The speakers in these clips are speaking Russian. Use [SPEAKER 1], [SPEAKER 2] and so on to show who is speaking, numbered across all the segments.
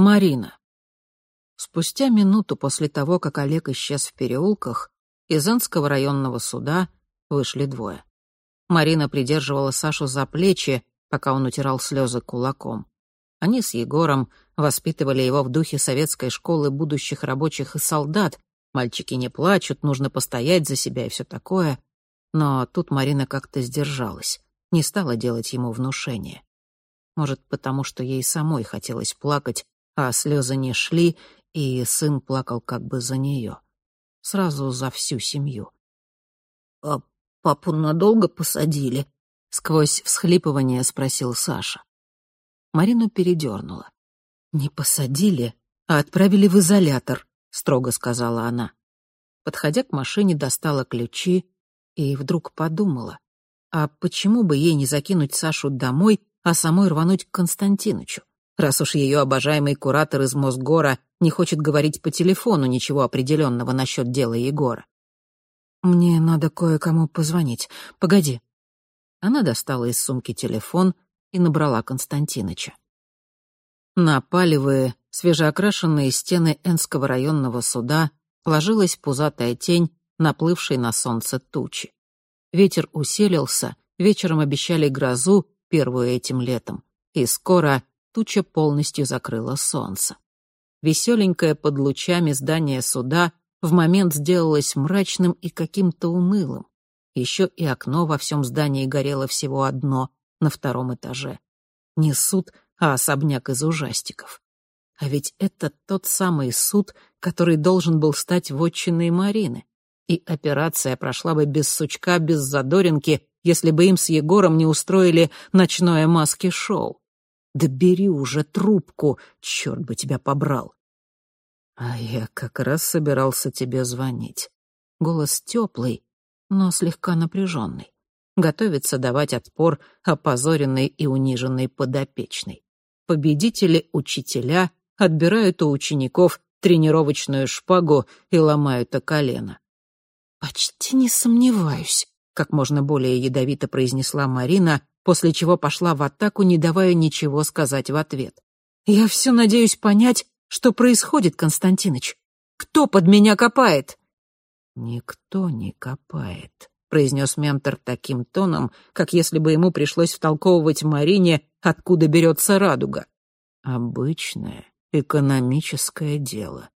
[SPEAKER 1] Марина. Спустя минуту после того, как Олег исчез в переулках, из Энского районного суда вышли двое. Марина придерживала Сашу за плечи, пока он утирал слезы кулаком. Они с Егором воспитывали его в духе советской школы будущих рабочих и солдат. Мальчики не плачут, нужно постоять за себя и все такое. Но тут Марина как-то сдержалась, не стала делать ему внушение. Может, потому что ей самой хотелось плакать, а слезы не шли, и сын плакал как бы за нее. Сразу за всю семью.
[SPEAKER 2] «А папу надолго посадили?»
[SPEAKER 1] — сквозь всхлипывание спросил Саша. Марину передернула. «Не посадили, а отправили в изолятор», — строго сказала она. Подходя к машине, достала ключи и вдруг подумала, а почему бы ей не закинуть Сашу домой, а самой рвануть к Константинычу? Раз уж ее обожаемый куратор из Мосгора не хочет говорить по телефону ничего определенного насчет дела Егора. «Мне надо кое-кому позвонить. Погоди». Она достала из сумки телефон и набрала Константиныча. На палевые, свежеокрашенные стены Энского районного суда ложилась пузатая тень, наплывшей на солнце тучи. Ветер усилился, вечером обещали грозу, первую этим летом, и скоро туча полностью закрыла солнце. Веселенькое под лучами здание суда в момент сделалось мрачным и каким-то унылым. Еще и окно во всем здании горело всего одно, на втором этаже. Не суд, а особняк из ужастиков. А ведь это тот самый суд, который должен был стать вотчиной Марины. И операция прошла бы без сучка, без задоринки, если бы им с Егором не устроили ночное маски-шоу. Да бери уже трубку, черт бы тебя побрал. А я как раз собирался тебе звонить. Голос теплый, но слегка напряженный. Готовится давать отпор опозоренной и униженной подопечной. Победители-учителя отбирают у учеников тренировочную шпагу и ломают о колено. «Почти не сомневаюсь», — как можно более ядовито произнесла Марина, после чего пошла в атаку, не давая ничего сказать в ответ. «Я все надеюсь понять, что происходит, Константиныч. Кто под меня копает?» «Никто не копает», — произнес ментор таким тоном, как если бы ему пришлось втолковывать Марине, откуда берется радуга. «Обычное экономическое дело,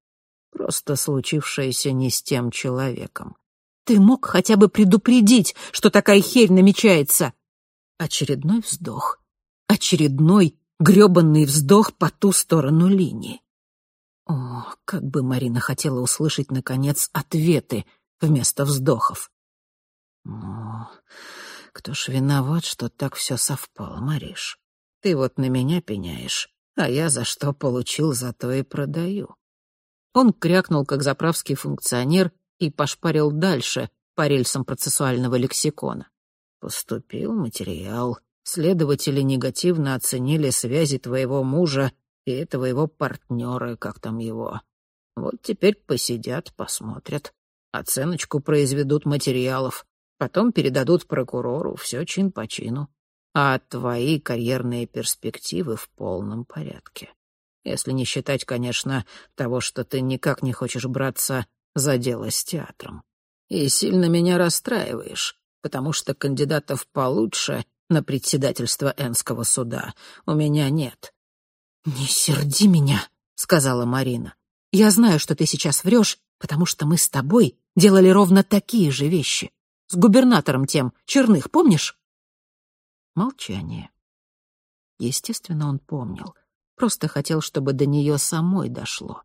[SPEAKER 1] просто случившееся не с тем человеком». «Ты мог хотя бы предупредить, что такая херь намечается?» Очередной вздох. Очередной грёбаный вздох по ту сторону линии. О, как бы Марина хотела услышать, наконец, ответы вместо вздохов. Ну, кто ж виноват, что так все совпало, Мариш? Ты вот на меня пеняешь, а я за что получил, за то и продаю. Он крякнул, как заправский функционер, и пошпарил дальше по рельсам процессуального лексикона. Поступил материал. Следователи негативно оценили связи твоего мужа и этого его партнера, как там его. Вот теперь посидят, посмотрят. Оценочку произведут материалов. Потом передадут прокурору, все чин по чину. А твои карьерные перспективы в полном порядке. Если не считать, конечно, того, что ты никак не хочешь браться за дело с театром. И сильно меня расстраиваешь потому что кандидатов получше на председательство Энского суда у меня нет». «Не серди меня», — сказала Марина. «Я знаю, что ты сейчас врешь, потому что мы с тобой делали ровно такие же вещи. С губернатором тем, Черных, помнишь?» Молчание. Естественно, он помнил. Просто хотел, чтобы до нее самой дошло.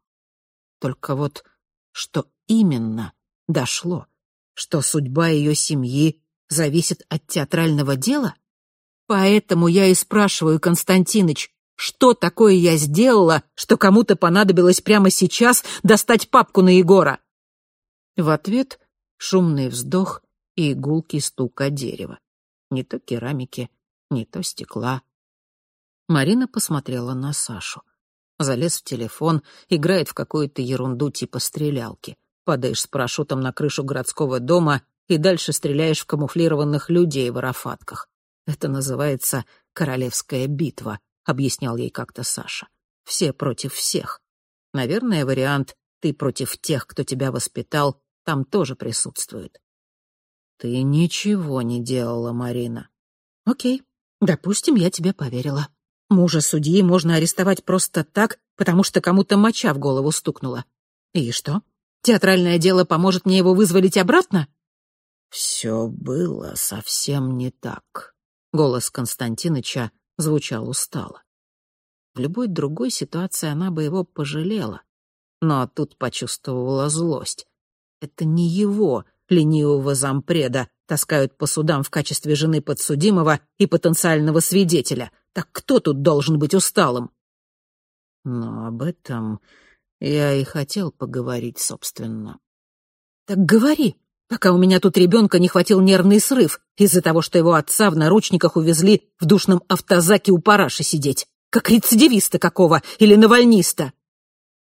[SPEAKER 1] Только вот что именно дошло? Что судьба ее семьи зависит от театрального дела? Поэтому я и спрашиваю, Константиныч, что такое я сделала, что кому-то понадобилось прямо сейчас достать папку на Егора? В ответ шумный вздох и игулки стука дерева. Не то керамики, не то стекла. Марина посмотрела на Сашу. Залез в телефон, играет в какую-то ерунду типа стрелялки. Падаешь с парашютом на крышу городского дома и дальше стреляешь в камуфлированных людей в арафатках. Это называется «Королевская битва», — объяснял ей как-то Саша. все против всех. Наверное, вариант «ты против тех, кто тебя воспитал» там тоже присутствует. Ты ничего не делала, Марина. Окей, допустим, я тебе поверила. Мужа судьи можно арестовать просто так, потому что кому-то моча в голову стукнула. И что? Театральное дело поможет мне его вызволить обратно? Все было совсем не так. Голос Константиныча звучал устало. В любой другой ситуации она бы его пожалела. Но тут почувствовала злость. Это не его, ленивого зампреда, таскают по судам в качестве жены подсудимого и потенциального свидетеля. Так кто тут должен быть усталым? Но об этом я и хотел поговорить, собственно. Так говори, пока у меня тут ребенка не хватил нервный срыв из-за того, что его отца в наручниках увезли в душном автозаке у параши сидеть, как рецидивиста какого или навальниста.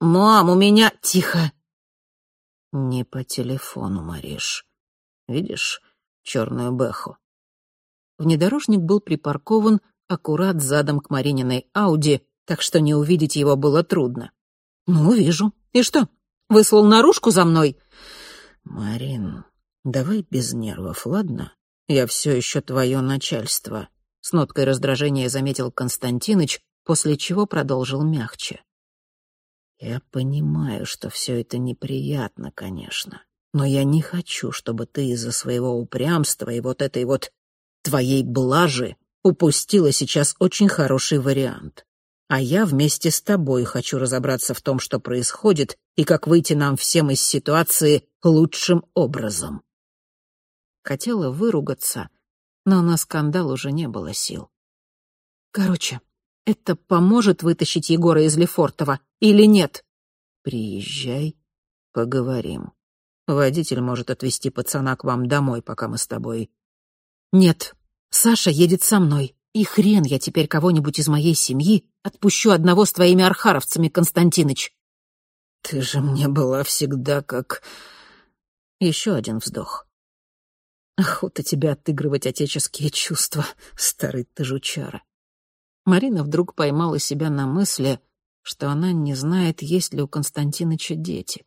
[SPEAKER 1] «Мам, у меня...» «Тихо!» «Не по телефону, Мариш. Видишь черную бэху?» Внедорожник был припаркован аккурат задом к Марининой Ауди, так что не увидеть его было трудно. «Ну, вижу. И что, выслал наружку за мной?» «Марин, давай без нервов, ладно? Я все еще твое начальство», — с ноткой раздражения заметил Константиныч, после чего продолжил мягче. «Я понимаю, что все это неприятно, конечно, но я не хочу, чтобы ты из-за своего упрямства и вот этой вот твоей блажи упустила сейчас очень хороший вариант а я вместе с тобой хочу разобраться в том, что происходит, и как выйти нам всем из ситуации лучшим образом. Хотела выругаться, но на скандал уже не было сил. Короче, это поможет вытащить Егора из Лефортова или нет? Приезжай, поговорим. Водитель может отвезти пацана к вам домой, пока мы с тобой... Нет, Саша едет со мной. И хрен я теперь кого-нибудь из моей семьи отпущу одного с твоими архаровцами, Константиныч. Ты же мне была всегда как... Еще один вздох. Охота тебя отыгрывать отеческие чувства, старый ты жучара. Марина вдруг поймала себя на мысли, что она не знает, есть ли у Константиныча дети.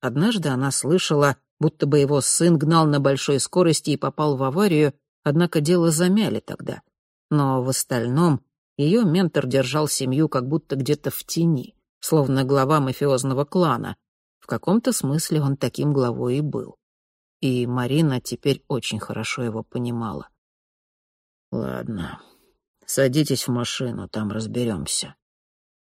[SPEAKER 1] Однажды она слышала, будто бы его сын гнал на большой скорости и попал в аварию, однако дело замяли тогда — но в остальном ее ментор держал семью как будто где-то в тени, словно глава мафиозного клана. В каком-то смысле он таким главой и был. И Марина теперь очень хорошо его понимала. «Ладно, садитесь в машину, там разберемся».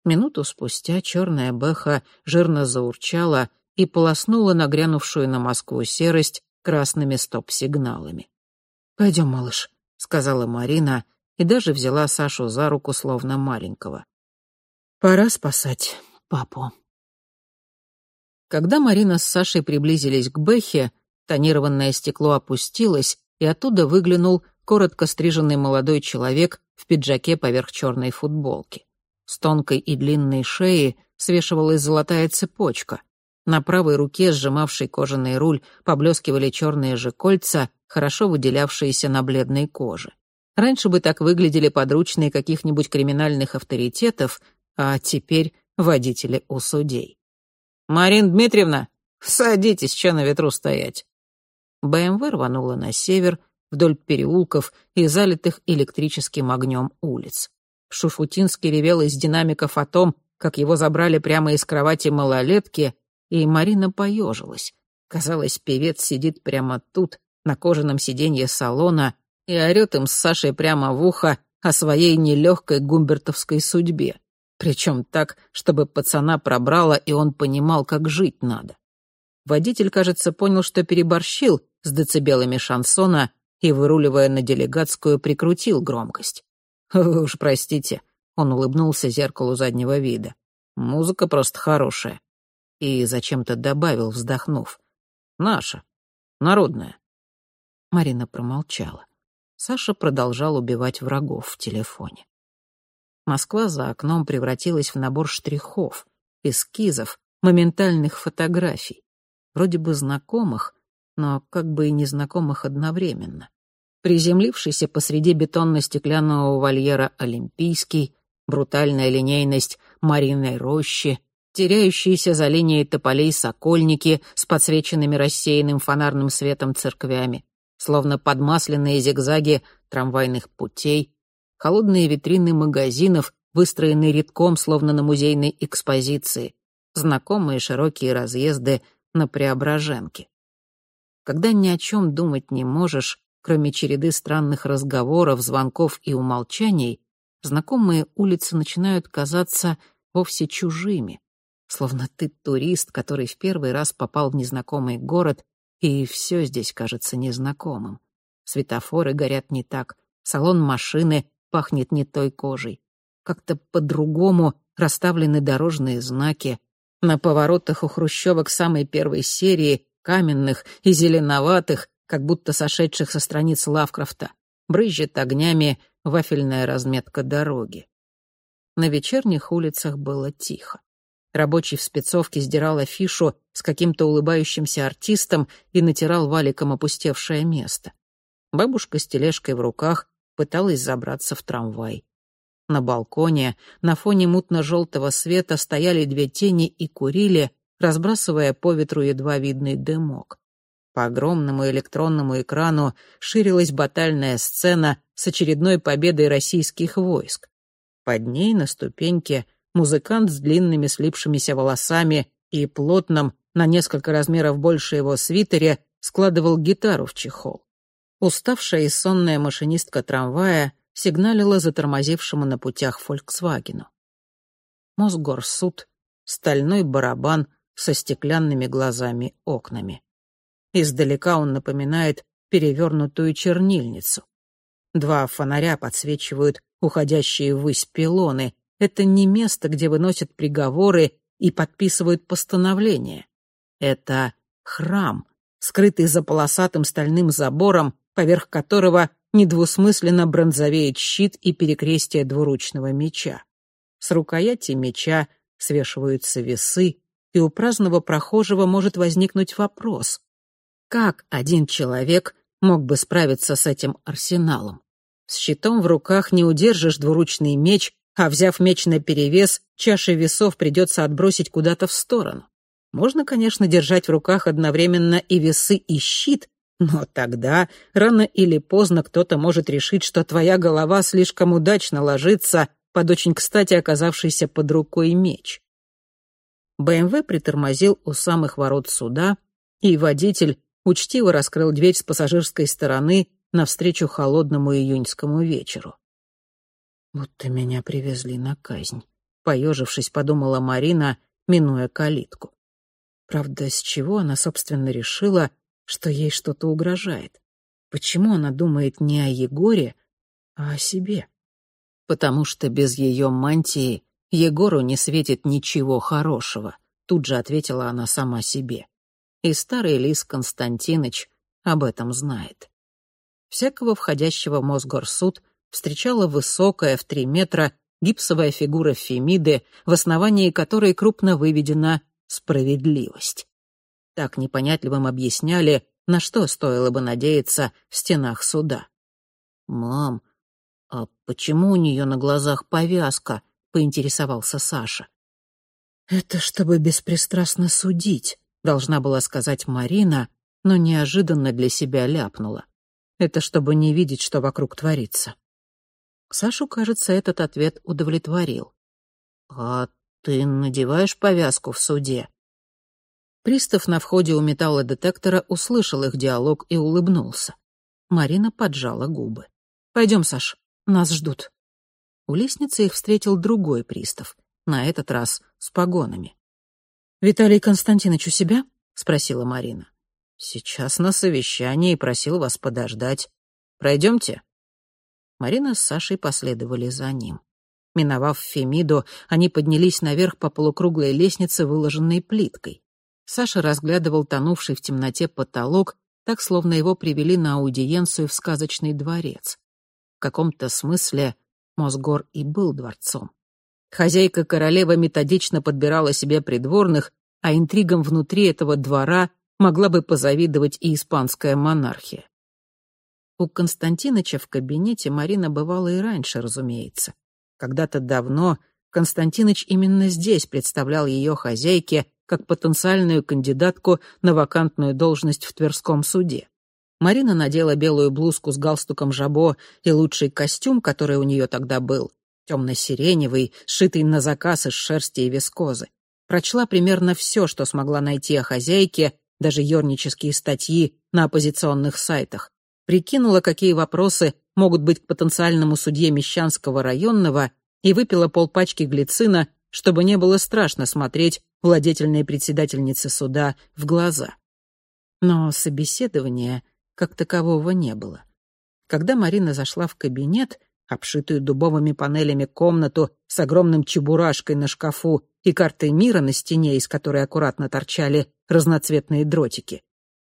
[SPEAKER 1] Минуту спустя черная бэха жирно заурчала и полоснула нагрянувшую на Москву серость красными стоп-сигналами. «Пойдем, малыш», — сказала Марина, — и даже взяла Сашу за руку, словно маленького. «Пора спасать папу». Когда Марина с Сашей приблизились к Бэхе, тонированное стекло опустилось, и оттуда выглянул коротко стриженный молодой человек в пиджаке поверх черной футболки. С тонкой и длинной шеи свешивалась золотая цепочка. На правой руке, сжимавшей кожаный руль, поблескивали черные же кольца, хорошо выделявшиеся на бледной коже. Раньше бы так выглядели подручные каких-нибудь криминальных авторитетов, а теперь водители у судей. «Марин Дмитриевна, садитесь, что на ветру стоять?» БМВ рванула на север, вдоль переулков и залитых электрическим огнем улиц. Шуфутинский ревел из динамиков о том, как его забрали прямо из кровати малолетки, и Марина поежилась. Казалось, певец сидит прямо тут, на кожаном сиденье салона, и орёт им с Сашей прямо в ухо о своей нелегкой гумбертовской судьбе. Причем так, чтобы пацана пробрало, и он понимал, как жить надо. Водитель, кажется, понял, что переборщил с децибелами шансона и, выруливая на делегатскую, прикрутил громкость. «Вы уж простите», — он улыбнулся зеркалу заднего вида. «Музыка просто хорошая». И зачем-то добавил, вздохнув. «Наша. Народная». Марина промолчала. Саша продолжал убивать врагов в телефоне. Москва за окном превратилась в набор штрихов, эскизов, моментальных фотографий. Вроде бы знакомых, но как бы и незнакомых одновременно. Приземлившийся посреди бетонно-стеклянного вольера Олимпийский, брутальная линейность Мариной рощи, теряющиеся за линией тополей сокольники с подсвеченными рассеянным фонарным светом церквями, словно подмасленные зигзаги трамвайных путей, холодные витрины магазинов, выстроенные редком, словно на музейной экспозиции, знакомые широкие разъезды на Преображенке. Когда ни о чем думать не можешь, кроме череды странных разговоров, звонков и умолчаний, знакомые улицы начинают казаться вовсе чужими, словно ты турист, который в первый раз попал в незнакомый город, и все здесь кажется незнакомым. Светофоры горят не так, салон машины пахнет не той кожей. Как-то по-другому расставлены дорожные знаки. На поворотах у хрущевок самой первой серии, каменных и зеленоватых, как будто сошедших со страниц Лавкрафта, брызжет огнями вафельная разметка дороги. На вечерних улицах было тихо. Рабочий в спецовке сдирал афишу с каким-то улыбающимся артистом и натирал валиком опустевшее место. Бабушка с тележкой в руках пыталась забраться в трамвай. На балконе на фоне мутно-желтого света стояли две тени и курили, разбрасывая по ветру едва видный дымок. По огромному электронному экрану ширилась батальная сцена с очередной победой российских войск. Под ней на ступеньке музыкант с длинными слипшимися волосами и плотным, на несколько размеров больше его свитере, складывал гитару в чехол. Уставшая и сонная машинистка трамвая сигналила затормозившему на путях «Фольксвагену». Мосгорсуд — стальной барабан со стеклянными глазами окнами. Издалека он напоминает перевернутую чернильницу. Два фонаря подсвечивают уходящие ввысь пилоны. Это не место, где выносят приговоры и подписывают постановления. Это храм, скрытый за полосатым стальным забором, поверх которого недвусмысленно бронзовеет щит и перекрестие двуручного меча. С рукояти меча свешиваются весы, и у праздного прохожего может возникнуть вопрос. Как один человек мог бы справиться с этим арсеналом? С щитом в руках не удержишь двуручный меч, а взяв меч наперевес, чаши весов придется отбросить куда-то в сторону. Можно, конечно, держать в руках одновременно и весы, и щит, но тогда рано или поздно кто-то может решить, что твоя голова слишком удачно ложится под очень кстати оказавшийся под рукой меч. БМВ притормозил у самых ворот суда, и водитель учтиво раскрыл дверь с пассажирской стороны навстречу холодному июньскому вечеру. «Будто меня привезли на казнь», — поежившись, подумала Марина, минуя калитку. Правда, с чего она, собственно, решила, что ей что-то угрожает? Почему она думает не о Егоре, а о себе? Потому что без ее мантии Егору не светит ничего хорошего, тут же ответила она сама себе и старый лис Константиныч об этом знает. Всякого входящего в Мосгорсуд встречала высокая в три метра гипсовая фигура Фемиды, в основании которой крупно выведена справедливость. Так непонятливым объясняли, на что стоило бы надеяться в стенах суда. «Мам, а почему у нее на глазах повязка?» — поинтересовался Саша. «Это чтобы беспристрастно судить», должна была сказать Марина, но неожиданно для себя ляпнула. Это чтобы не видеть, что вокруг творится. Сашу, кажется, этот ответ удовлетворил. «А ты надеваешь повязку в суде?» Пристав на входе у металлодетектора услышал их диалог и улыбнулся. Марина поджала губы. «Пойдем, Саш, нас ждут». У лестницы их встретил другой пристав, на этот раз с погонами. «Виталий Константинович у себя?» — спросила Марина. «Сейчас на совещании и просил вас подождать. Пройдемте?» Марина с Сашей последовали за ним. Миновав Фемиду, они поднялись наверх по полукруглой лестнице, выложенной плиткой. Саша разглядывал тонувший в темноте потолок, так словно его привели на аудиенцию в сказочный дворец. В каком-то смысле Мосгор и был дворцом. Хозяйка королева методично подбирала себе придворных, а интригам внутри этого двора могла бы позавидовать и испанская монархия. У Константиныча в кабинете Марина бывала и раньше, разумеется. Когда-то давно, Константиныч именно здесь представлял ее хозяйке как потенциальную кандидатку на вакантную должность в Тверском суде. Марина надела белую блузку с галстуком жабо и лучший костюм, который у нее тогда был, темно-сиреневый, сшитый на заказ из шерсти и вискозы. Прочла примерно все, что смогла найти о хозяйке, даже ернические статьи на оппозиционных сайтах. Прикинула, какие вопросы могут быть к потенциальному судье Мещанского районного, и выпила полпачки глицина, чтобы не было страшно смотреть владетельной председательнице суда в глаза. Но собеседования как такового не было. Когда Марина зашла в кабинет, обшитую дубовыми панелями комнату с огромным чебурашкой на шкафу и картой мира на стене, из которой аккуратно торчали разноцветные дротики,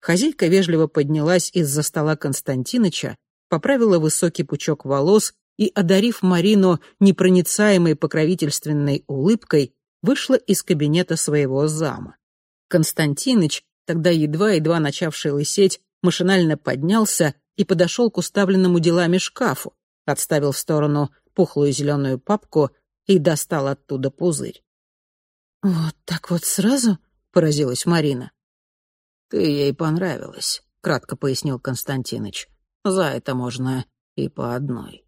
[SPEAKER 1] хозяйка вежливо поднялась из-за стола Константиныча, поправила высокий пучок волос и, одарив Марину непроницаемой покровительственной улыбкой, вышла из кабинета своего зама. Константиныч, тогда едва-едва начавший лысеть, машинально поднялся и подошел к уставленному делами шкафу, отставил в сторону пухлую зеленую папку и достал оттуда пузырь.
[SPEAKER 2] «Вот так вот сразу?» — поразилась Марина.
[SPEAKER 1] «Ты ей понравилась», — кратко пояснил Константиныч. «За это можно и по одной».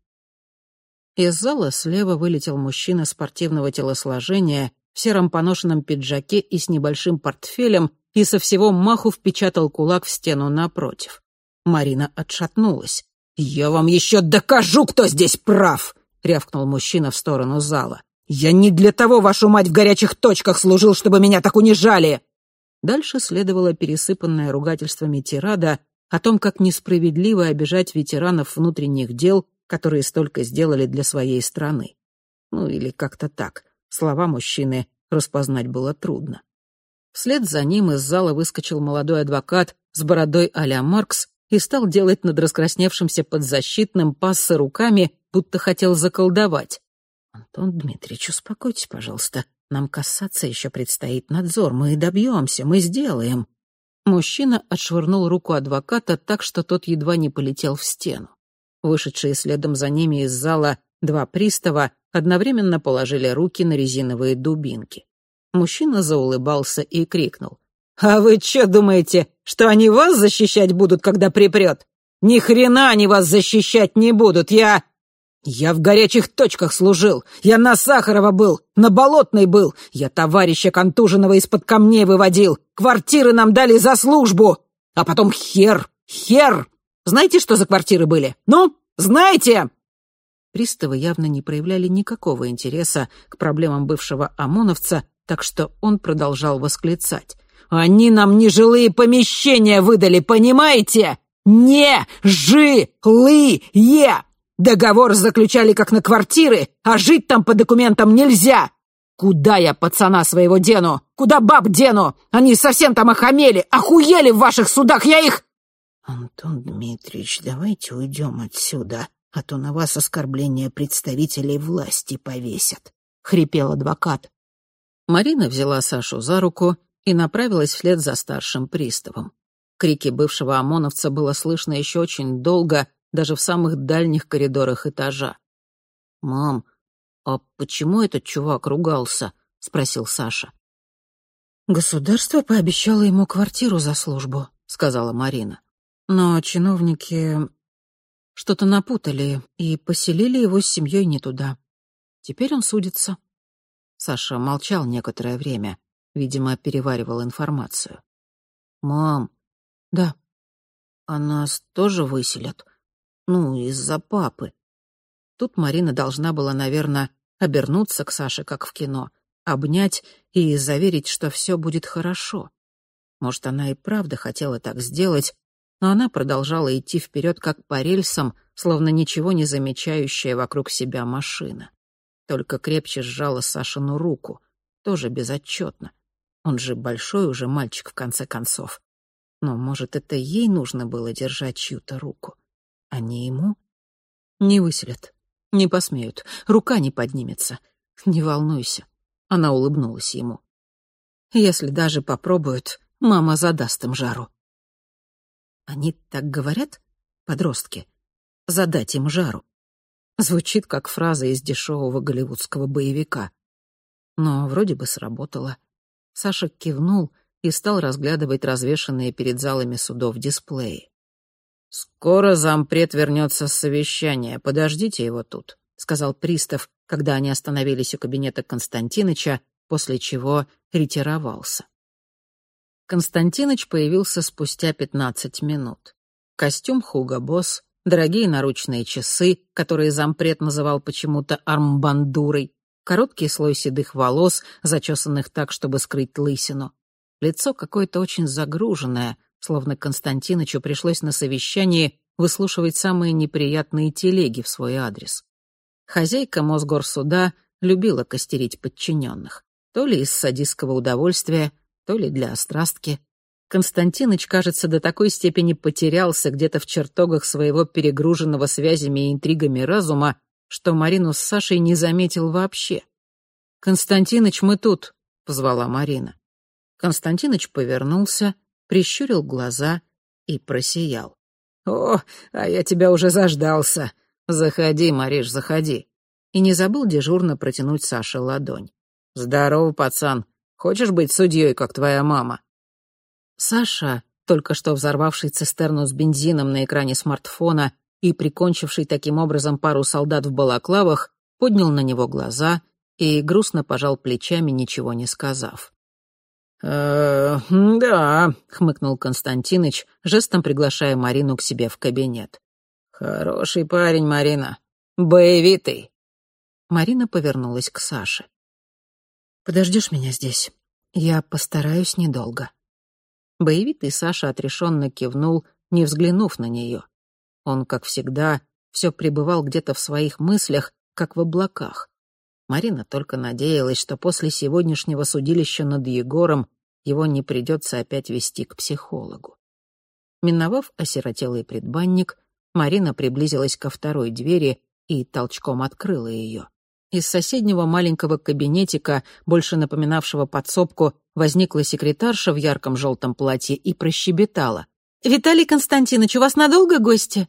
[SPEAKER 1] Из зала слева вылетел мужчина спортивного телосложения в сером поношенном пиджаке и с небольшим портфелем и со всего маху впечатал кулак в стену напротив. Марина отшатнулась. «Я вам еще докажу, кто здесь прав!» — рявкнул мужчина в сторону зала. «Я не для того, вашу мать, в горячих точках служил, чтобы меня так унижали!» Дальше следовала пересыпанная ругательствами тирада о том, как несправедливо обижать ветеранов внутренних дел, которые столько сделали для своей страны. Ну или как-то так. Слова мужчины распознать было трудно. Вслед за ним из зала выскочил молодой адвокат с бородой а-ля Маркс и стал делать над раскрасневшимся подзащитным пассы руками, будто хотел заколдовать. «Антон Дмитриевич, успокойтесь, пожалуйста. Нам касаться еще предстоит надзор. Мы добьемся, мы сделаем». Мужчина отшвырнул руку адвоката так, что тот едва не полетел в стену. Вышедшие следом за ними из зала два пристава одновременно положили руки на резиновые дубинки. Мужчина заулыбался и крикнул. «А вы что думаете, что они вас защищать будут, когда припрет? Ни хрена они вас защищать не будут, я...» «Я в горячих точках служил, я на Сахарова был, на Болотной был, я товарища контуженного из-под камней выводил, квартиры нам дали за службу, а потом хер, хер! Знаете, что за квартиры были? Ну, знаете?» Приставы явно не проявляли никакого интереса к проблемам бывшего ОМОНовца, так что он продолжал восклицать. «Они нам нежилые помещения выдали, понимаете? Не жилые! Договор заключали как на квартиры, а жить там по документам нельзя! Куда я пацана своего дену? Куда баб дену? Они совсем там охамели, охуели в ваших судах, я их...»
[SPEAKER 2] «Антон Дмитриевич, давайте уйдем отсюда, а то на вас оскорбление представителей власти повесят», — хрипел адвокат.
[SPEAKER 1] Марина взяла Сашу за руку и направилась вслед за старшим приставом. Крики бывшего ОМОНовца было слышно еще очень долго, даже в самых дальних коридорах этажа. «Мам, а почему этот чувак ругался?» — спросил Саша.
[SPEAKER 2] «Государство пообещало ему квартиру за службу», — сказала Марина. «Но чиновники что-то напутали и поселили его с семьей не туда. Теперь он судится». Саша молчал некоторое время, видимо, переваривал информацию. «Мам». «Да». «А нас тоже выселят? Ну, из-за папы». Тут Марина должна была, наверное, обернуться к Саше, как в кино, обнять и заверить, что все будет хорошо. Может, она и правда хотела так сделать, но она продолжала идти вперед, как по рельсам, словно ничего не замечающая вокруг себя машина только крепче сжала Сашину руку, тоже безотчетно. Он же большой уже мальчик, в конце концов. Но, может, это ей нужно было держать чью-то руку, не ему? Не выселят, не посмеют, рука не поднимется. Не волнуйся. Она улыбнулась ему. Если даже попробуют, мама задаст им жару. Они так говорят, подростки? Задать им жару. Звучит как фраза из дешевого голливудского боевика.
[SPEAKER 1] но вроде бы сработало. Саша кивнул и стал разглядывать развешанные перед залами судов дисплеи. «Скоро зампред вернется с совещания, подождите его тут», — сказал пристав, когда они остановились у кабинета Константиныча, после чего ретировался. Константиныч появился спустя пятнадцать минут. Костюм Хуга Босс, дорогие наручные часы, которые зампред называл почему-то армбандурой, короткий слой седых волос, зачесанных так, чтобы скрыть лысину. Лицо какое-то очень загруженное, словно Константинычу пришлось на совещании выслушивать самые неприятные телеги в свой адрес. Хозяйка Мосгорсуда любила костерить подчиненных, то ли из садистского удовольствия, то ли для острастки. Константиныч, кажется, до такой степени потерялся где-то в чертогах своего перегруженного связями и интригами разума, что Марину с Сашей не заметил вообще. «Константиныч, мы тут», — позвала Марина. Константиныч повернулся, прищурил глаза и просиял. «О, а я тебя уже заждался. Заходи, Мариш, заходи». И не забыл дежурно протянуть Саше ладонь. «Здорово, пацан. Хочешь быть судьей, как твоя мама?» Саша, только что взорвавший цистерну с бензином на экране смартфона и прикончивший таким образом пару солдат в балаклавах, поднял на него глаза и грустно пожал плечами, ничего не сказав. «Э, да», — хмыкнул Константиныч, жестом приглашая Марину к себе в кабинет. «Хороший парень, Марина. Боевитый». Марина повернулась к Саше. «Подождешь меня здесь? Я постараюсь недолго». Боевитый Саша отрешенно кивнул, не взглянув на нее. Он, как всегда, все пребывал где-то в своих мыслях, как в облаках. Марина только надеялась, что после сегодняшнего судилища над Егором его не придется опять вести к психологу. Миновав осиротелый предбанник, Марина приблизилась ко второй двери и толчком открыла ее. Из соседнего маленького кабинетика, больше напоминавшего подсобку, возникла секретарша в ярком желтом платье и прощебетала. «Виталий Константинович, у вас надолго гости?»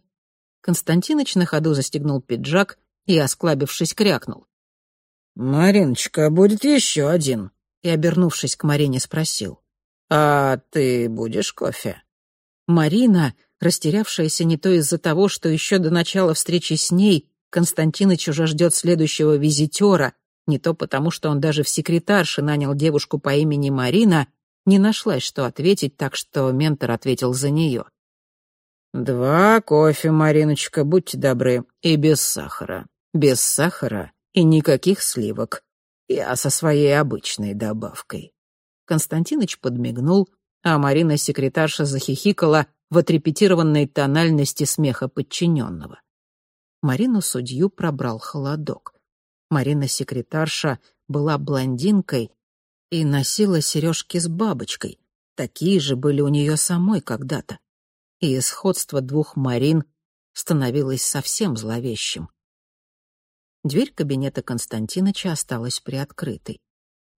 [SPEAKER 1] Константиныч на ходу застегнул пиджак и, осклабившись, крякнул.
[SPEAKER 3] «Мариночка, будет еще один»,
[SPEAKER 1] и, обернувшись к Марине, спросил.
[SPEAKER 3] «А ты будешь кофе?»
[SPEAKER 1] Марина, растерявшаяся не то из-за того, что еще до начала встречи с ней Константиныч уже ждет следующего визитера, не то потому, что он даже в секретарше нанял девушку по имени Марина, не нашлась, что ответить, так что ментор ответил за нее.
[SPEAKER 3] «Два кофе, Мариночка, будьте добры, и без сахара. Без сахара и никаких сливок. Я со своей обычной добавкой».
[SPEAKER 1] Константиныч подмигнул, а Марина-секретарша захихикала в отрепетированной тональности смеха подчиненного. Марину-судью пробрал холодок. Марина-секретарша была блондинкой и носила сережки с бабочкой. Такие же были у нее самой когда-то и сходство двух Марин становилось совсем зловещим. Дверь кабинета Константиныча осталась приоткрытой.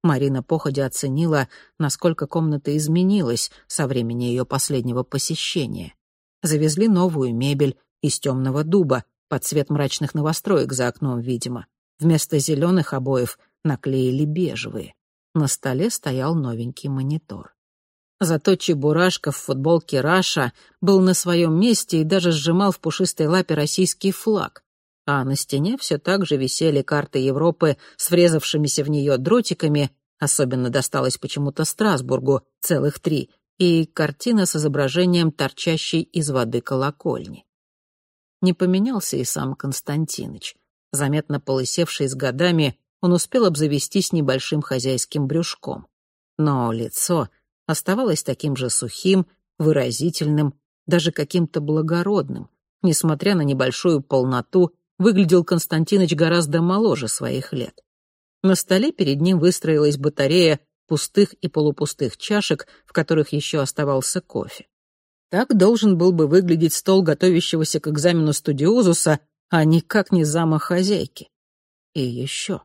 [SPEAKER 1] Марина походя оценила, насколько комната изменилась со времени ее последнего посещения. Завезли новую мебель из темного дуба, под цвет мрачных новостроек за окном, видимо. Вместо зеленых обоев наклеили бежевые. На столе стоял новенький монитор. Зато Чебурашка в футболке Раша был на своем месте и даже сжимал в пушистой лапе российский флаг. А на стене все так же висели карты Европы с врезавшимися в нее дротиками, особенно досталось почему-то Страсбургу, целых три, и картина с изображением торчащей из воды колокольни. Не поменялся и сам Константиныч. Заметно полысевший с годами, он успел обзавестись небольшим хозяйским брюшком. Но лицо — оставалось таким же сухим, выразительным, даже каким-то благородным. Несмотря на небольшую полноту, выглядел Константиныч гораздо моложе своих лет. На столе перед ним выстроилась батарея пустых и полупустых чашек, в которых еще оставался кофе. Так должен был бы выглядеть стол готовящегося к экзамену студиозуса, а никак не зама хозяйки. И еще.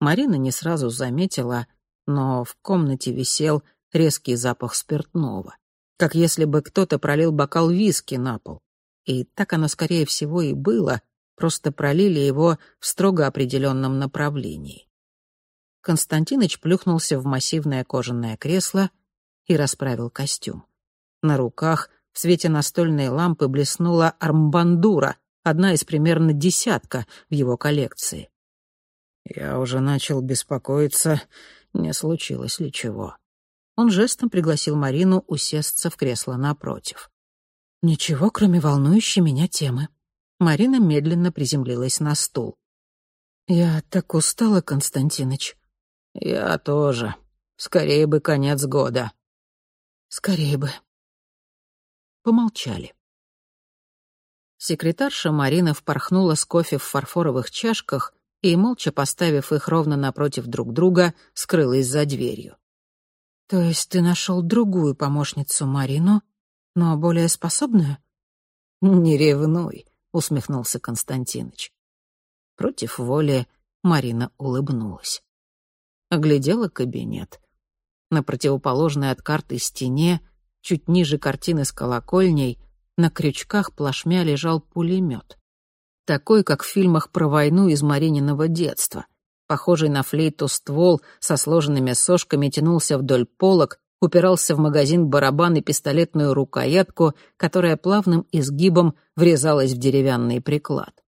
[SPEAKER 1] Марина не сразу заметила, но в комнате висел резкий запах спиртного, как если бы кто-то пролил бокал виски на пол. И так оно, скорее всего, и было, просто пролили его в строго определенном направлении. Константиныч плюхнулся в массивное кожаное кресло и расправил костюм. На руках в свете настольной лампы блеснула армбандура, одна из примерно десятка в его коллекции. Я уже начал беспокоиться, не случилось ли чего. Он жестом пригласил Марину усесться в кресло напротив. «Ничего, кроме волнующей меня темы». Марина медленно приземлилась на стул. «Я так устала, Константиныч». «Я тоже. Скорее бы конец года». «Скорее бы». Помолчали. Секретарша Марина впорхнула с кофе в фарфоровых чашках и, молча поставив их ровно напротив друг друга, скрылась за дверью. «То есть ты нашел другую помощницу Марину, но более способную?» «Не ревнуй», — усмехнулся Константиныч. Против воли Марина улыбнулась. Оглядела кабинет. На противоположной от карты стене, чуть ниже картины с колокольней, на крючках плашмя лежал пулемет. Такой, как в фильмах про войну из Марининого детства. Похожий на флейту ствол со сложенными сошками тянулся вдоль полок, упирался в магазин барабан и пистолетную рукоятку, которая плавным изгибом врезалась в деревянный приклад.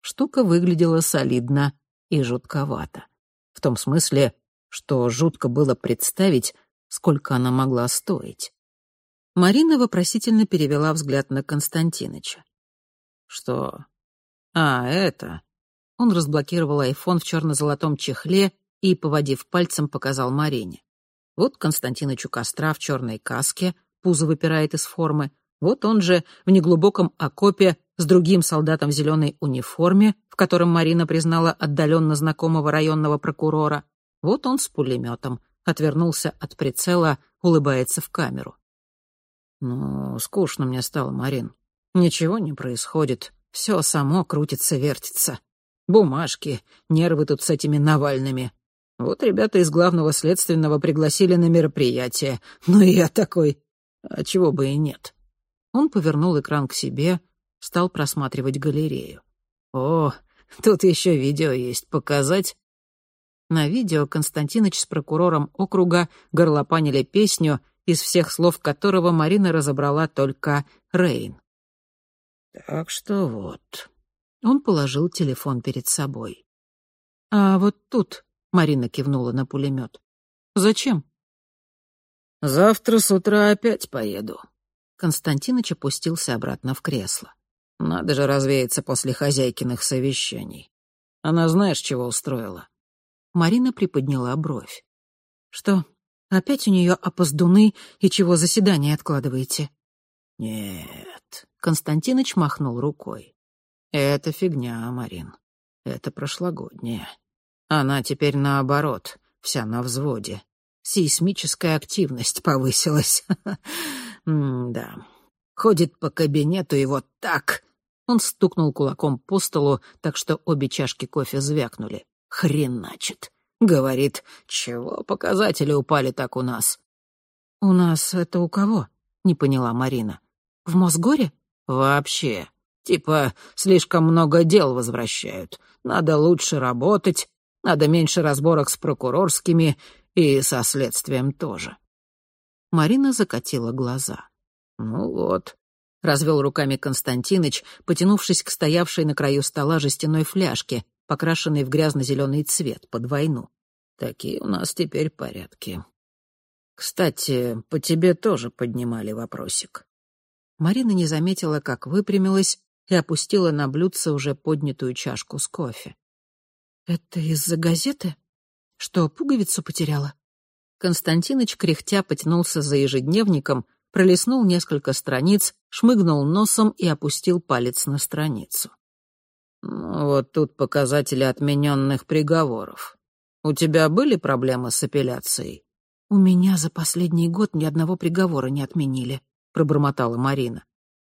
[SPEAKER 1] Штука выглядела солидно и жутковато. В том смысле, что жутко было представить, сколько она могла стоить. Марина вопросительно перевела взгляд на Константиныча. «Что? А, это...» Он разблокировал айфон в черно-золотом чехле и, поводив пальцем, показал Марине. Вот Константиныч у костра в черной каске, пузо выпирает из формы. Вот он же в неглубоком окопе с другим солдатом в зеленой униформе, в котором Марина признала отдаленно знакомого районного прокурора. Вот он с пулеметом, отвернулся от прицела, улыбается в камеру. «Ну, скучно мне стало, Марин. Ничего не происходит. Все само крутится-вертится. Бумажки, нервы тут с этими Навальными. Вот ребята из главного следственного пригласили на мероприятие. Ну и я такой... А чего бы и нет». Он повернул экран к себе, стал просматривать галерею. «О, тут еще видео есть. Показать?» На видео Константиныч с прокурором округа горлопанили песню, из всех слов которого Марина разобрала только «Рейн». «Так что вот...» Он положил телефон перед собой. «А вот тут...» — Марина кивнула на пулемет. «Зачем?» «Завтра с утра опять поеду». Константиныч опустился обратно в кресло. «Надо же развеяться после хозяйкиных совещаний. Она знаешь, чего устроила?» Марина приподняла бровь. «Что, Опять у нее опоздуны, и чего заседание откладываете?» «Нет», — Константиныч махнул рукой. «Это фигня, Марин. Это прошлогодняя. Она теперь наоборот, вся на взводе. Сейсмическая активность повысилась. да. Ходит по кабинету и вот так...» Он стукнул кулаком по столу, так что обе чашки кофе звякнули. «Хреначит. Говорит, чего показатели упали так у нас? «У нас это у кого?» — не поняла Марина. «В Мосгоре?» «Вообще. Типа, слишком много дел возвращают. Надо лучше работать, надо меньше разборок с прокурорскими и со следствием тоже». Марина закатила глаза. «Ну вот», — развел руками Константиныч, потянувшись к стоявшей на краю стола жестяной фляжке, покрашенный в грязно-зеленый цвет под войну. Такие у нас теперь порядки. Кстати, по тебе тоже поднимали вопросик. Марина не заметила, как выпрямилась и опустила на блюдце уже поднятую чашку с кофе. «Это из-за газеты? Что, пуговицу потеряла?» Константиныч кряхтя потянулся за ежедневником, пролистнул несколько страниц, шмыгнул носом и опустил палец на страницу. Ну, вот тут показатели отмененных приговоров. У тебя были проблемы с апелляцией? У меня за последний год ни одного приговора не отменили, пробормотала Марина.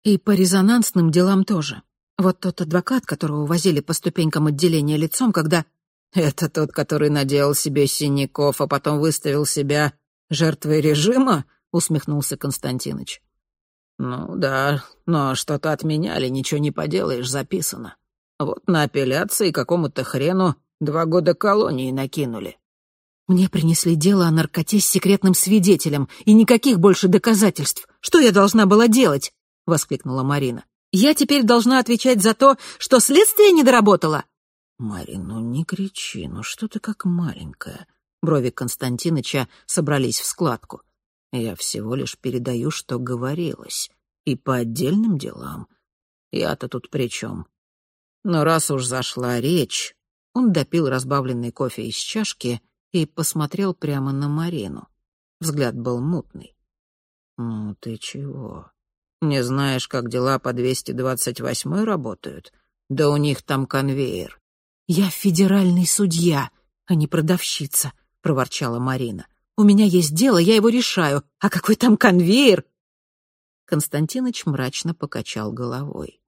[SPEAKER 1] И по резонансным делам тоже. Вот тот адвокат, которого возили по ступенькам отделения лицом, когда... Это тот, который наделал себе синяков, а потом выставил себя жертвой режима? Усмехнулся Константиныч. Ну да, но что-то отменяли, ничего не поделаешь, записано. Вот на апелляции какому-то хрену два года колонии накинули.
[SPEAKER 2] Мне принесли дело о наркоте с секретным свидетелем, и никаких больше доказательств. Что я должна была делать?» — воскликнула Марина. «Я теперь должна отвечать за то, что следствие не доработало?»
[SPEAKER 3] «Марин, ну не кричи, ну что ты как маленькая?» Брови Константиныча собрались в складку. «Я всего лишь передаю, что говорилось. И по отдельным делам. Я-то тут при чем? Но раз уж зашла речь...» Он допил разбавленный кофе из чашки и посмотрел прямо на Марину. Взгляд был мутный. «Ну ты чего? Не знаешь, как дела по 228 работают? Да у них там конвейер».
[SPEAKER 2] «Я федеральный судья, а не продавщица», — проворчала Марина. «У меня есть дело, я его решаю. А какой там конвейер?»
[SPEAKER 3] Константиныч мрачно покачал головой.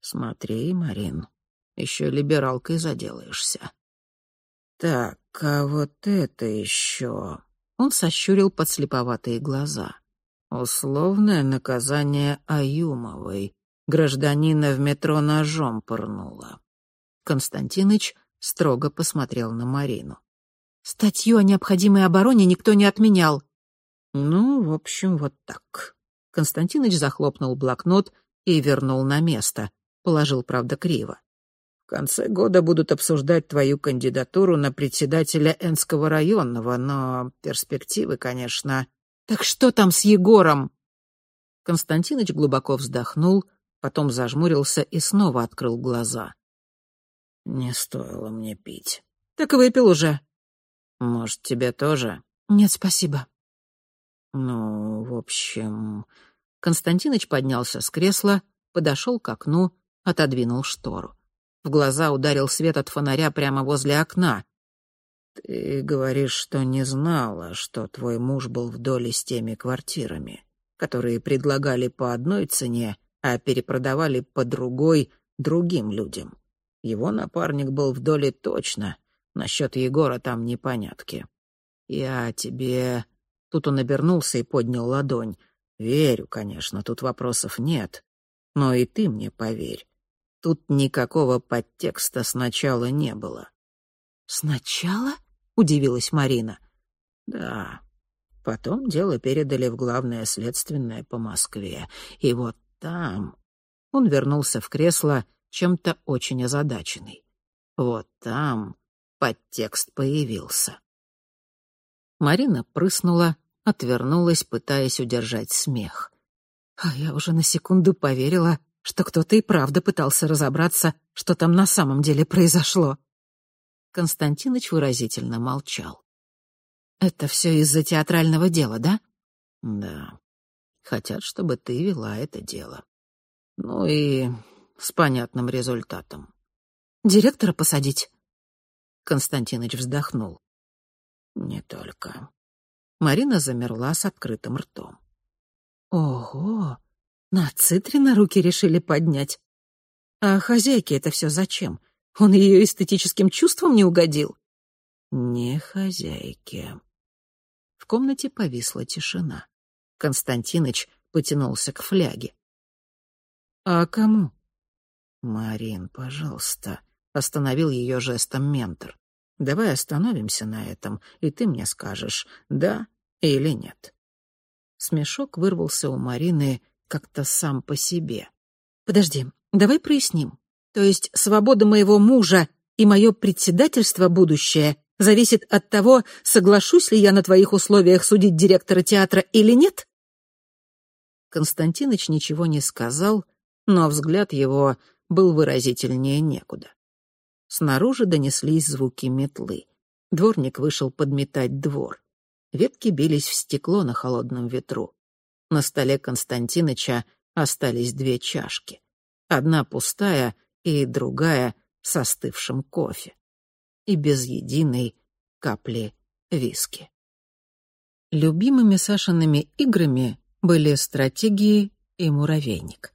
[SPEAKER 3] «Смотри, Марин, еще либералкой заделаешься. Так, а вот это еще...» Он сощурил подслеповатые глаза. «Условное наказание Аюмовой. Гражданина в метро ножом пырнула». Константиныч строго посмотрел на Марину.
[SPEAKER 2] «Статью о необходимой обороне никто не отменял».
[SPEAKER 3] «Ну, в общем, вот так». Константиныч захлопнул блокнот и вернул на место. Положил, правда, криво конце года будут обсуждать твою кандидатуру на председателя Энского районного, но перспективы, конечно...
[SPEAKER 2] Так что там с Егором?
[SPEAKER 3] Константиныч глубоко вздохнул, потом зажмурился и снова открыл глаза. Не стоило мне пить.
[SPEAKER 2] Так и выпил уже.
[SPEAKER 3] Может, тебе тоже?
[SPEAKER 2] Нет, спасибо.
[SPEAKER 3] Ну, в общем... Константиныч поднялся с кресла, подошел к окну, отодвинул штору. В глаза ударил свет от фонаря прямо возле окна. «Ты говоришь, что не знала, что твой муж был в доле с теми квартирами, которые предлагали по одной цене, а перепродавали по другой другим людям. Его напарник был в доле точно, насчет Егора там непонятки. Я тебе...» Тут он обернулся и поднял ладонь. «Верю, конечно, тут вопросов нет. Но и ты мне поверь. Тут никакого подтекста сначала не было.
[SPEAKER 2] «Сначала?» — удивилась Марина.
[SPEAKER 3] «Да. Потом дело передали в главное следственное по Москве. И вот там...» Он вернулся в кресло, чем-то очень озадаченный. Вот там подтекст появился. Марина прыснула, отвернулась, пытаясь удержать смех.
[SPEAKER 2] А я уже на секунду поверила, что кто-то и правда пытался разобраться, что там на самом деле произошло.
[SPEAKER 3] Константиныч выразительно молчал.
[SPEAKER 2] «Это все из-за театрального дела, да?»
[SPEAKER 3] «Да. Хотят, чтобы ты вела это дело. Ну и с понятным результатом».
[SPEAKER 2] «Директора посадить?»
[SPEAKER 3] Константиныч вздохнул. «Не только». Марина замерла с открытым ртом.
[SPEAKER 2] «Ого! На Цитрина руки решили поднять. А хозяйке это все зачем? Он ее эстетическим чувством не угодил?
[SPEAKER 3] Не хозяйке. В комнате повисла тишина. Константиныч потянулся к фляге.
[SPEAKER 2] «А кому?»
[SPEAKER 3] «Марин, пожалуйста», — остановил ее жестом ментор. «Давай остановимся на этом, и ты мне скажешь, да или нет». Смешок вырвался у Марины как-то сам по себе.
[SPEAKER 2] «Подожди, давай проясним. То есть свобода моего мужа и мое председательство будущее зависит от того, соглашусь ли я на твоих условиях судить директора театра или нет?»
[SPEAKER 3] Константиныч ничего не сказал, но взгляд его был выразительнее некуда. Снаружи донеслись звуки метлы. Дворник вышел подметать двор. Ветки бились в стекло на холодном ветру. На столе Константиныча остались две чашки. Одна пустая и другая с остывшим кофе. И без единой капли виски. Любимыми Сашиными играми были стратегии и муравейник.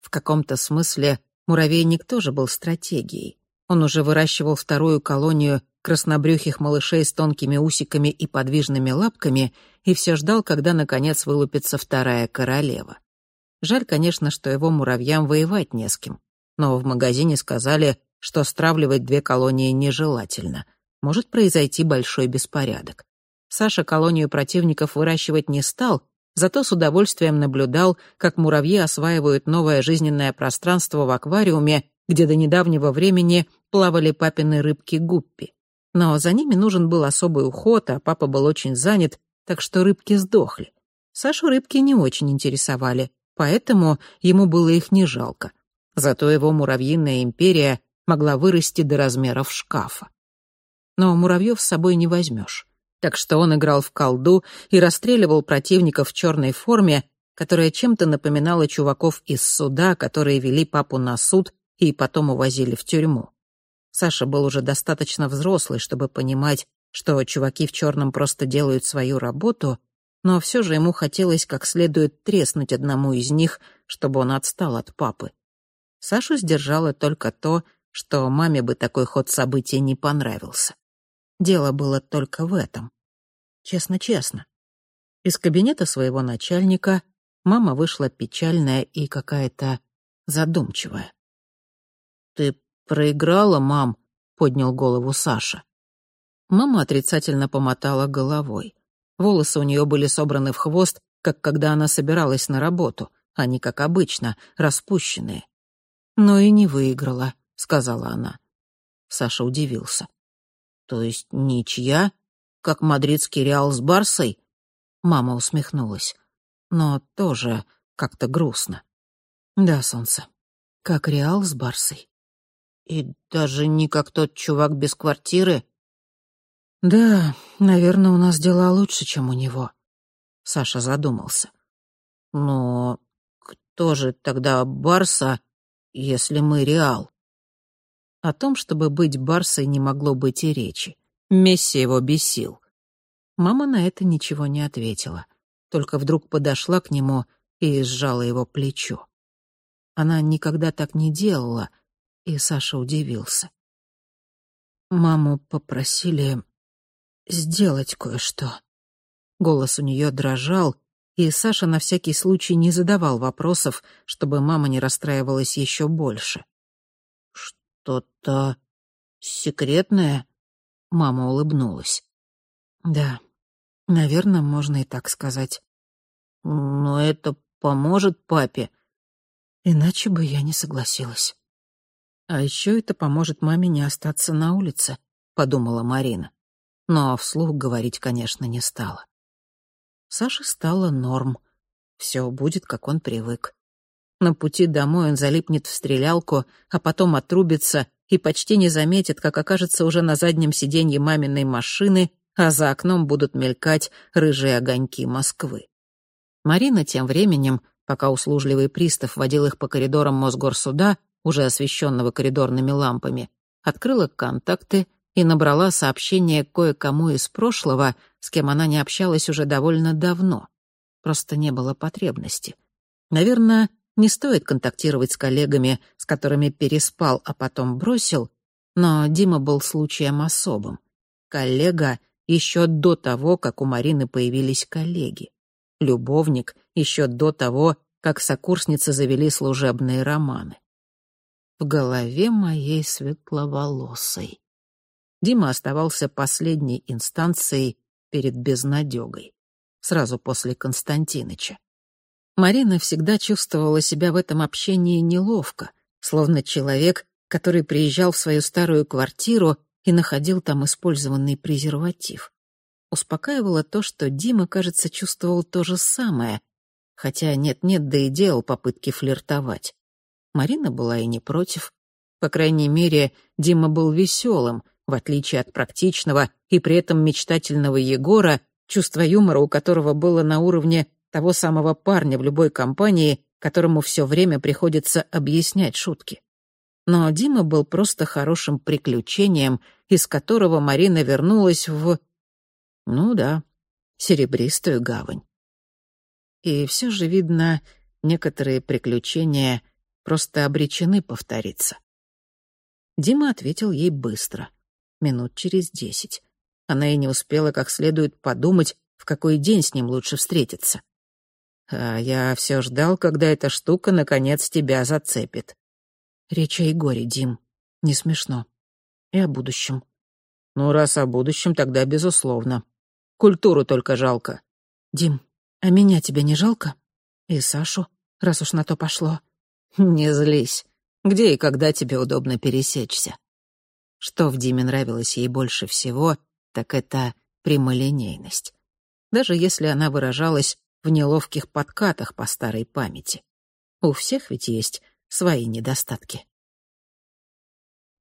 [SPEAKER 3] В каком-то смысле муравейник тоже был стратегией. Он уже выращивал вторую колонию краснобрюхих малышей с тонкими усиками и подвижными лапками и все ждал, когда, наконец, вылупится вторая королева. Жаль, конечно, что его муравьям воевать не с кем, но в магазине сказали, что стравливать две колонии нежелательно. может произойти большой беспорядок. Саша колонию противников выращивать не стал, зато с удовольствием наблюдал, как муравьи осваивают новое жизненное пространство в аквариуме, где до недавнего времени плавали папины рыбки гуппи. Но за ними нужен был особый уход, а папа был очень занят, так что рыбки сдохли. Сашу рыбки не очень интересовали, поэтому ему было их не жалко. Зато его муравьиная империя могла вырасти до размеров шкафа. Но муравьев с собой не возьмешь так что он играл в колду и расстреливал противников в черной форме, которая чем-то напоминала чуваков из суда, которые вели папу на суд и потом увозили в тюрьму. Саша был уже достаточно взрослый, чтобы понимать, что чуваки в черном просто делают свою работу, но все же ему хотелось как следует треснуть одному из них, чтобы он отстал от папы. Сашу сдержало только то, что маме бы такой ход событий не понравился. Дело было только в этом. Честно-честно. Из кабинета своего начальника мама вышла печальная и какая-то задумчивая. «Ты проиграла, мам?» — поднял голову Саша. Мама отрицательно помотала головой. Волосы у нее были собраны в хвост, как когда она собиралась на работу, а не как обычно, распущенные. «Но и не выиграла», — сказала она. Саша удивился. «То есть ничья? Как мадридский Реал с Барсой?» Мама усмехнулась. «Но тоже как-то грустно». «Да, солнце, как Реал с Барсой». «И даже не как тот чувак без квартиры?» «Да, наверное, у нас дела лучше, чем у него», — Саша задумался. «Но кто же тогда Барса, если мы Реал?» О том, чтобы быть Барсой, не могло быть и речи. Месси его бесил. Мама на это ничего не ответила, только вдруг подошла к нему и сжала его плечо. Она никогда так не делала, и Саша удивился. Маму попросили сделать кое-что. Голос у нее дрожал, и Саша на всякий случай не задавал вопросов, чтобы мама не расстраивалась еще больше. «Что-то секретное?» Мама улыбнулась. «Да, наверное, можно и так сказать». «Но это поможет папе?» «Иначе бы я не согласилась». «А еще это поможет маме не остаться на улице», — подумала Марина. Но вслух говорить, конечно, не стала. Саше стало норм. Все будет, как он привык. На пути домой он залипнет в стрелялку, а потом отрубится и почти не заметит, как окажется уже на заднем сиденье маминой машины, а за окном будут мелькать рыжие огоньки Москвы. Марина тем временем, пока услужливый пристав водил их по коридорам Мосгорсуда, уже освещенного коридорными лампами, открыла контакты и набрала сообщение кое-кому из прошлого, с кем она не общалась уже довольно давно. Просто не было потребности. Наверное, не стоит контактировать с коллегами, с которыми переспал, а потом бросил, но Дима был случаем особым. Коллега еще до того, как у Марины появились коллеги. Любовник еще до того, как сокурсницы завели служебные романы. В голове моей светловолосой. Дима оставался последней инстанцией перед безнадегой, сразу после Константиныча. Марина всегда чувствовала себя в этом общении неловко, словно человек, который приезжал в свою старую квартиру и находил там использованный презерватив. Успокаивало то, что Дима, кажется, чувствовал то же самое, хотя нет-нет, да и делал попытки флиртовать. Марина была и не против. По крайней мере, Дима был веселым, в отличие от практичного и при этом мечтательного Егора, чувство юмора у которого было на уровне того самого парня в любой компании, которому все время приходится объяснять шутки. Но Дима был просто хорошим приключением, из которого Марина вернулась в... Ну да, серебристую гавань. И все же, видно, некоторые приключения просто обречены повториться. Дима ответил ей быстро, минут через десять. Она и не успела как следует подумать, в какой день с ним лучше встретиться. А я все ждал, когда эта штука наконец тебя зацепит. Речь о Егоре, Дим. Не смешно. И о будущем. Ну, раз о будущем, тогда безусловно. Культуру только жалко.
[SPEAKER 2] Дим, а меня тебе не жалко? И Сашу, раз уж на то пошло.
[SPEAKER 3] Не злись. Где и когда тебе удобно пересечься? Что в Диме нравилось ей больше всего, так это прямолинейность. Даже если она выражалась в неловких подкатах по старой памяти. У всех ведь есть свои недостатки.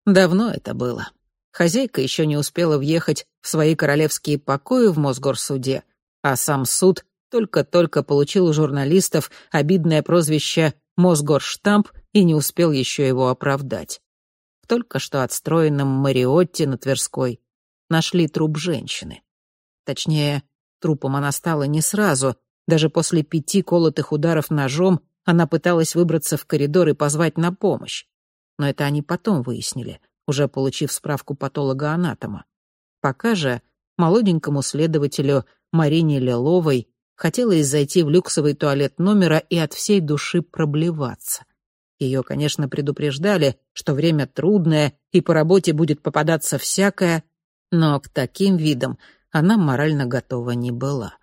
[SPEAKER 3] Давно это было. Хозяйка еще не успела въехать в свои королевские покои в Мосгорсуде, а сам суд только-только получил у журналистов обидное прозвище «Мосгорштамп» и не успел еще его оправдать. Только что отстроенном Мариотте на Тверской нашли труп женщины. Точнее, трупом она стала не сразу. Даже после пяти колотых ударов ножом она пыталась выбраться в коридор и позвать на помощь. Но это они потом выяснили, уже получив справку патолога-анатома. Пока же молоденькому следователю Марине Лиловой хотелось зайти в люксовый туалет номера и от всей души проблеваться. Ее, конечно, предупреждали, что время трудное и по работе будет попадаться всякое, но к таким видам она морально готова не была.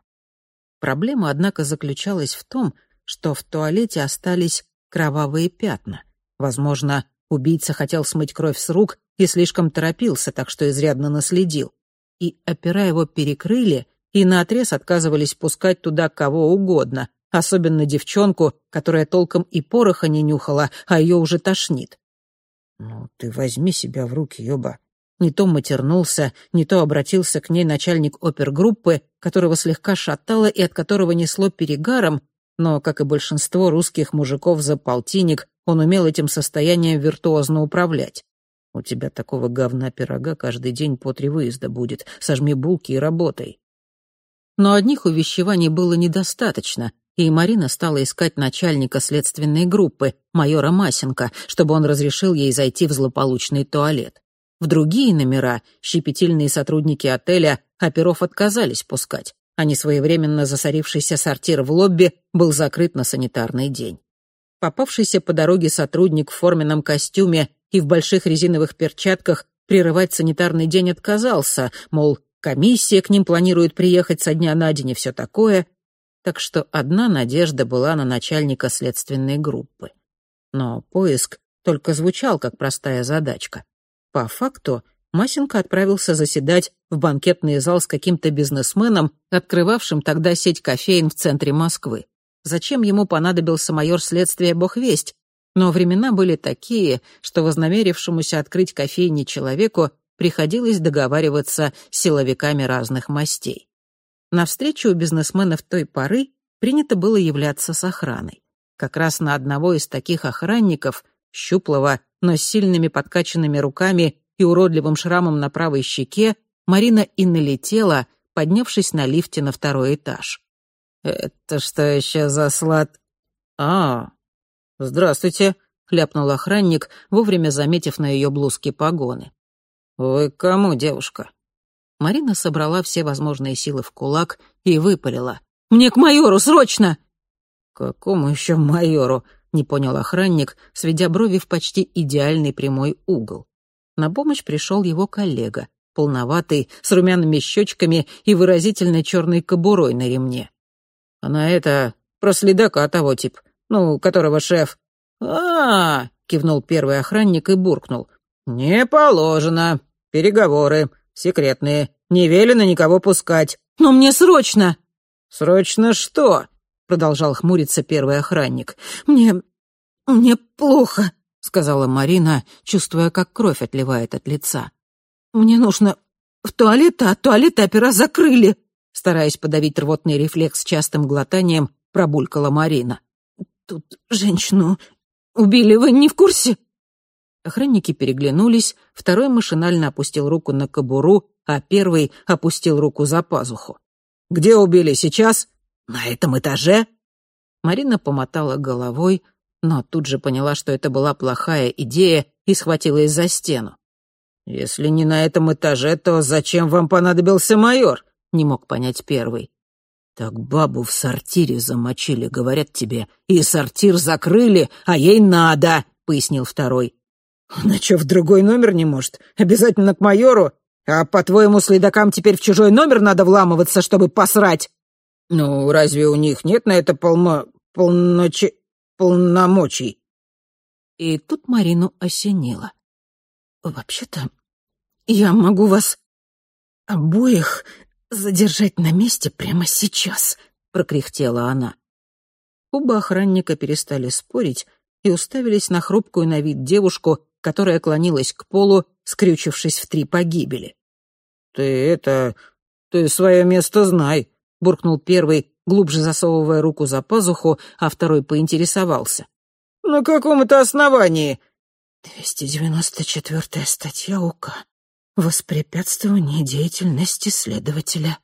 [SPEAKER 3] Проблема, однако, заключалась в том, что в туалете остались кровавые пятна. Возможно, убийца хотел смыть кровь с рук и слишком торопился, так что изрядно наследил. И опера его перекрыли, и наотрез отказывались пускать туда кого угодно, особенно девчонку, которая толком и пороха не нюхала, а ее уже тошнит. «Ну, ты возьми себя в руки, ёба», не то матернулся, не то обратился к ней начальник опергруппы, которого слегка шатало и от которого несло перегаром, но, как и большинство русских мужиков за полтинник, он умел этим состоянием виртуозно управлять. «У тебя такого говна пирога каждый день по три выезда будет. Сожми булки и работай». Но одних увещеваний было недостаточно, и Марина стала искать начальника следственной группы, майора Масенко, чтобы он разрешил ей зайти в злополучный туалет. В другие номера щепетильные сотрудники отеля оперов отказались пускать, а несвоевременно засорившийся сортир в лобби был закрыт на санитарный день. Попавшийся по дороге сотрудник в форменном костюме и в больших резиновых перчатках прерывать санитарный день отказался, мол, комиссия к ним планирует приехать со дня на день и все такое, так что одна надежда была на начальника следственной группы. Но поиск только звучал как простая задачка. По факту Масенко отправился заседать в банкетный зал с каким-то бизнесменом, открывавшим тогда сеть кофеин в центре Москвы. Зачем ему понадобился майор следствия бог весть? Но времена были такие, что вознамерившемуся открыть кофейни человеку приходилось договариваться с силовиками разных мастей. На встречу у бизнесменов той поры принято было являться с охраной. Как раз на одного из таких охранников, щуплого, но с сильными подкачанными руками и уродливым шрамом на правой щеке, Марина и налетела, поднявшись на лифте на второй этаж. «Это что еще за слад...» «А, здравствуйте», — ляпнул охранник, вовремя заметив на ее блузке погоны. «Вы кому, девушка?» Марина собрала все возможные силы в кулак и выпалила. «Мне к майору, срочно!» «Какому еще майору?» — не понял охранник, сведя брови в почти идеальный прямой угол. На помощь пришел его коллега, полноватый, с румяными щечками и выразительной черной кобурой на ремне. «Она это, про следака того тип, ну, которого шеф...» а, -а, -а кивнул первый охранник и буркнул. «Не положено. Переговоры. Секретные. Не велено никого пускать».
[SPEAKER 2] «Но мне срочно!»
[SPEAKER 3] «Срочно что?» продолжал хмуриться первый охранник.
[SPEAKER 2] «Мне... мне плохо», —
[SPEAKER 3] сказала Марина, чувствуя, как кровь отливает от лица.
[SPEAKER 2] «Мне нужно в туалет, а туалет опера закрыли»,
[SPEAKER 3] стараясь подавить рвотный рефлекс частым глотанием, пробулькала Марина.
[SPEAKER 2] «Тут женщину убили, вы не в курсе?»
[SPEAKER 3] Охранники переглянулись, второй машинально опустил руку на кобуру, а первый опустил руку за пазуху. «Где убили сейчас?» «На этом этаже?» Марина помотала головой, но тут же поняла, что это была плохая идея и схватилась за стену. «Если не на этом этаже, то зачем вам понадобился майор?» — не мог понять первый. «Так бабу в сортире замочили, говорят тебе, и сортир закрыли, а ей надо», — пояснил второй. «Она что, в другой номер не может? Обязательно к майору? А по-твоему, следакам теперь в чужой номер надо вламываться, чтобы посрать? Ну, разве у них нет на это полно... полночи... полномочий?»
[SPEAKER 2] И тут Марину осенило. «Вообще-то, я могу вас обоих задержать на месте прямо сейчас», — прокряхтела она. Оба охранника перестали спорить и уставились на хрупкую на вид девушку, которая клонилась к полу, скрючившись в три погибели.
[SPEAKER 3] «Ты это... ты свое место знай», — буркнул первый, глубже засовывая руку за пазуху, а второй поинтересовался. «На каком это основании?»
[SPEAKER 2] «294-я статья УК. Воспрепятствование деятельности следователя».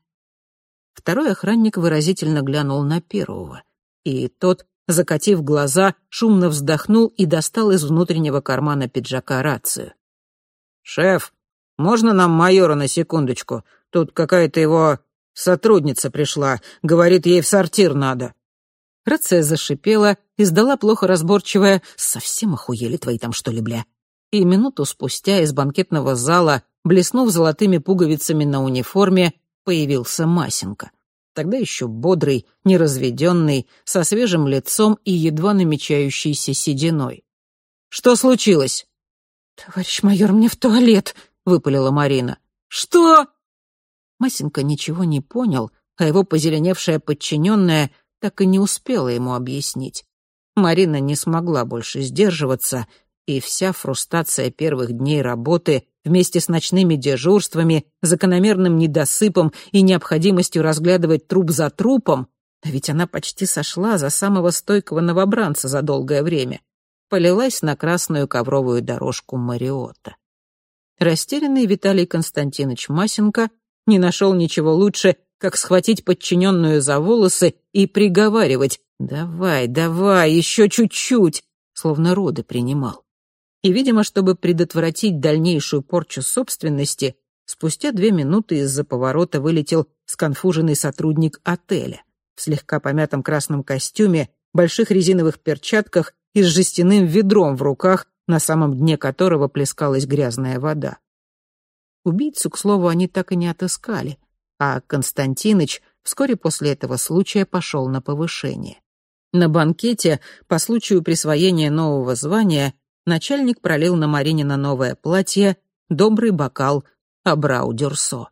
[SPEAKER 2] Второй охранник выразительно глянул на первого, и тот, закатив глаза, шумно вздохнул и достал из внутреннего кармана пиджака рацию.
[SPEAKER 3] «Шеф, можно нам майора на секундочку? Тут какая-то его сотрудница пришла, говорит, ей в сортир надо».
[SPEAKER 2] Рация зашипела, издала плохо разборчивое «Совсем охуели твои там, что ли, бля?» И минуту спустя из банкетного зала, блеснув золотыми пуговицами на униформе, появился Масенко. Тогда еще бодрый, неразведенный, со свежим лицом и едва намечающейся сединой. «Что случилось?»
[SPEAKER 1] «Товарищ майор, мне в туалет», — выпалила Марина.
[SPEAKER 2] «Что?»
[SPEAKER 1] Масенко ничего не понял, а его позеленевшая подчиненная так и не успела ему объяснить. Марина не смогла больше сдерживаться, и вся фрустрация первых дней работы вместе с ночными дежурствами, закономерным недосыпом и необходимостью разглядывать труп за трупом, а ведь она почти сошла за самого стойкого новобранца за долгое время, полилась на красную ковровую дорожку Мариота. Растерянный Виталий Константинович Масенко не нашел ничего лучше, как схватить подчиненную за волосы и приговаривать «Давай, давай, еще чуть-чуть», словно роды принимал. И, видимо, чтобы предотвратить дальнейшую порчу собственности, спустя две минуты из-за поворота вылетел сконфуженный сотрудник отеля в слегка помятом красном костюме, больших резиновых перчатках и с жестяным ведром в руках, на самом дне которого плескалась грязная вода. Убийцу, к слову, они так и не отыскали, а Константиныч вскоре после этого случая пошел на повышение. На банкете по случаю присвоения нового звания начальник пролил на Маринина новое платье добрый бокал Абрау-Дюрсо.